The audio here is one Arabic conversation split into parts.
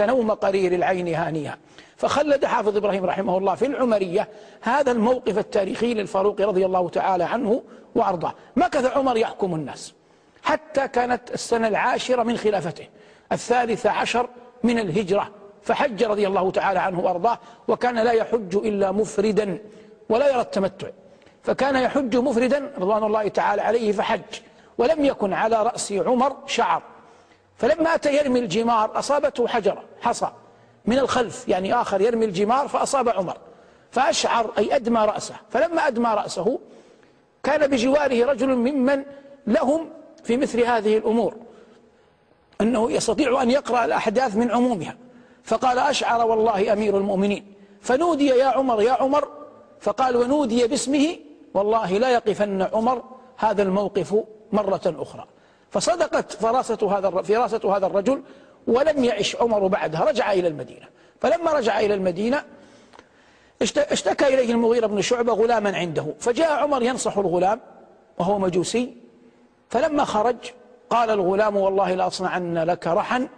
نمت نوم قرير العين هانيها فخلد حافظ إبراهيم رحمه الله في العمرية هذا الموقف التاريخي للفاروق رضي الله تعالى عنه وأرضاه. مكث عمر يحكم الناس حتى كانت السنة العاشرة من خلافته الثالثة عشر من الهجرة فحج رضي الله تعالى عنه وأرضاه وكان لا يحج إلا مفردا ولا يرى التمتع. فكان يحج مفردا رضوان الله تعالى عليه فحج ولم يكن على رأس عمر شعر. فلما أتى يرمي الجمار أصابته حجرة حصى من الخلف يعني آخر يرمي الجمار فأصاب عمر فأشعر أي أدمى رأسه. فلما أدمى رأسه كان بجواره رجل ممن لهم في مثل هذه الأمور أنه يستطيع أن يقرأ الأحداث من عمومها. فقال أشعر والله أمير المؤمنين. فنودي يا عمر يا عمر. فقال ونودي باسمه والله لا يقفن عمر هذا الموقف مرة أخرى. فصدقت فراسة هذا فراسة هذا الرجل ولم يعش عمر بعدها رجع إلى المدينة. فلما رجع إلى المدينة اشتكى إليه المغيرة بن شعبة غلاما عنده. فجاء عمر ينصح الغلام وهو مجوسي. فلما خرج قال الغلام والله لأصنعن لك رحا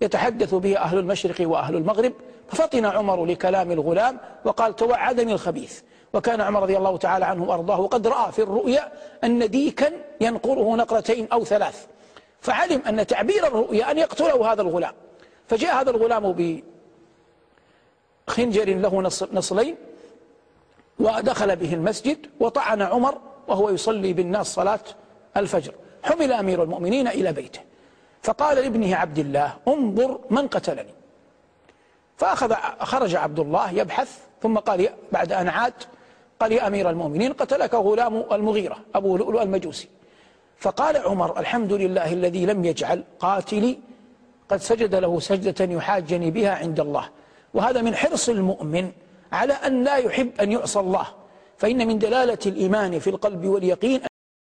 يتحدث به أهل المشرق وأهل المغرب. ففطن عمر لكلام الغلام وقال توعدني الخبيث. وكان عمر رضي الله تعالى عنه وأرضاه وقد رأى في الرؤيا أن ديكا ينقره نقرتين أو ثلاث. فعلم أن تعبير الرؤيا أن يقتله هذا الغلام. فجاء هذا الغلام بخنجر له نصلين ودخل به المسجد وطعن عمر وهو يصلي بالناس صلاة الفجر. حمل أمير المؤمنين إلى بيته. فقال لابنه عبد الله انظر من قتلني. فأخذ خرج عبد الله يبحث ثم قال بعد أن عاد قال يا أمير المؤمنين قتلك غلام المغيرة أبو لؤلؤ المجوسي. فقال عمر الحمد لله الذي لم يجعل قاتلي قد سجد له سجدة يحاجني بها عند الله. وهذا من حرص المؤمن على أن لا يحب أن يعصى الله. فإن من دلالة الإيمان في القلب واليقين